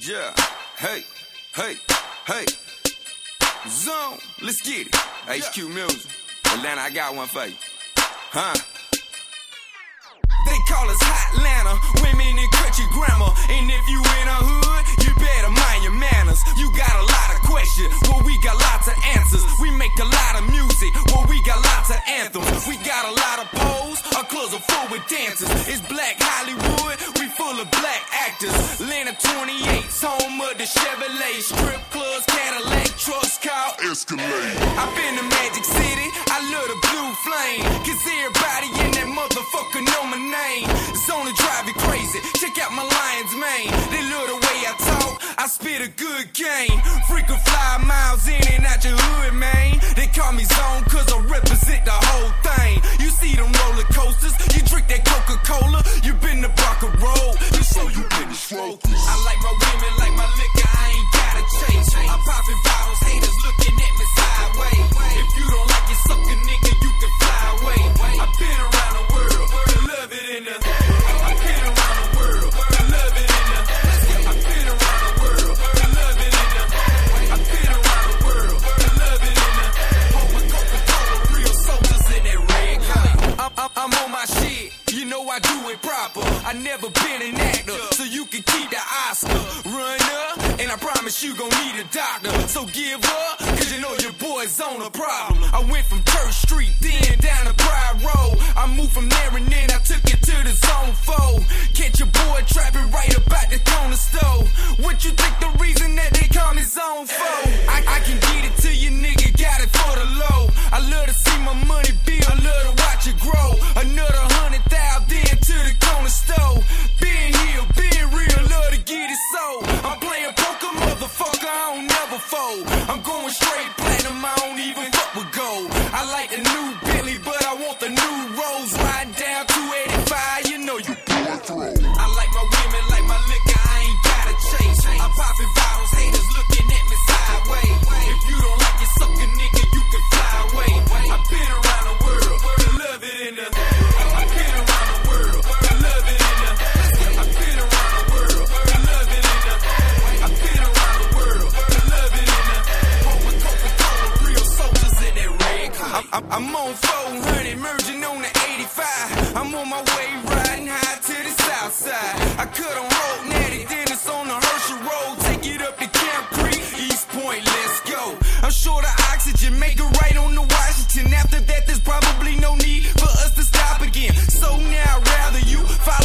Yeah, hey, hey, hey. Zone, let's get it. HQ Music. Atlanta, I got one for you. Huh? They call us Hot Atlanta, women in country grammar. And if you in a hood, you better mind your manners. You got a lot of questions, well, we got lots of answers. We make a lot of music, well, we got lots of anthems. We got a lot of pose, our clubs are full with dancers. Of the Chevrolet. Strip clubs, Cadillac, trucks called Escalade. I've been to Magic City, I love the blue flame. Cause everybody in that motherfucker know my name. It's only drive you crazy. Check out my lion's mane. They love the way I talk, I spit a good game. Frequent fly miles in and out your hood, man. They call me zone cause I represent the whole thing. You see them roller coasters, never been an actor, so you can keep the Oscar. Run up, and I promise you gon' need a doctor. So give up, cause you know your boy's on a problem. I went from Church Street, then down to Pride Road. I moved from there and then I took it to the zone 4. Catch your boy trapping right about the corner store. I'm, on 400, merging on the 85. I'm on my way, riding high to the south side. I cut on Road Natty, then on the Herschel Road. Take it up to Camp Creek, East Point, let's go. I'm short of oxygen, make it right on the Washington. After that, there's probably no need for us to stop again. So now, I'd rather you follow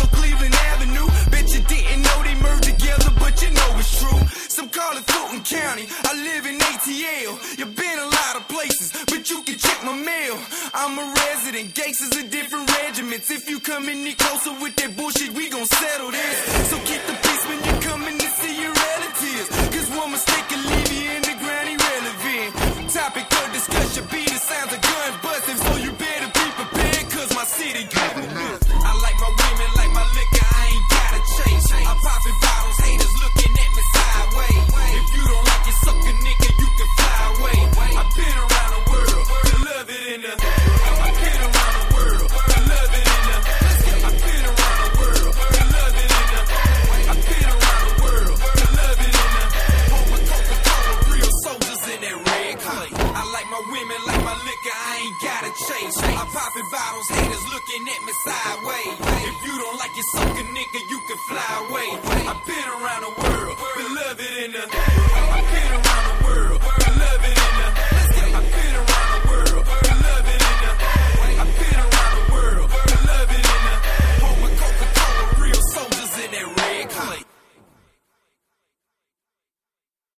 a resident. Gangsters are different regiments. If you come any closer with that bullshit, we gon' settle this. So keep the peace when you're coming to see your relatives. Cause one mistake can leave you in the ground irrelevant. Topic of discussion be the sounds of gun busting. So you better be prepared, cause my city. bottles, haters looking at me sideways. If you don't like your sucker, nigga, you can fly away. I've been around the world, beloved in the.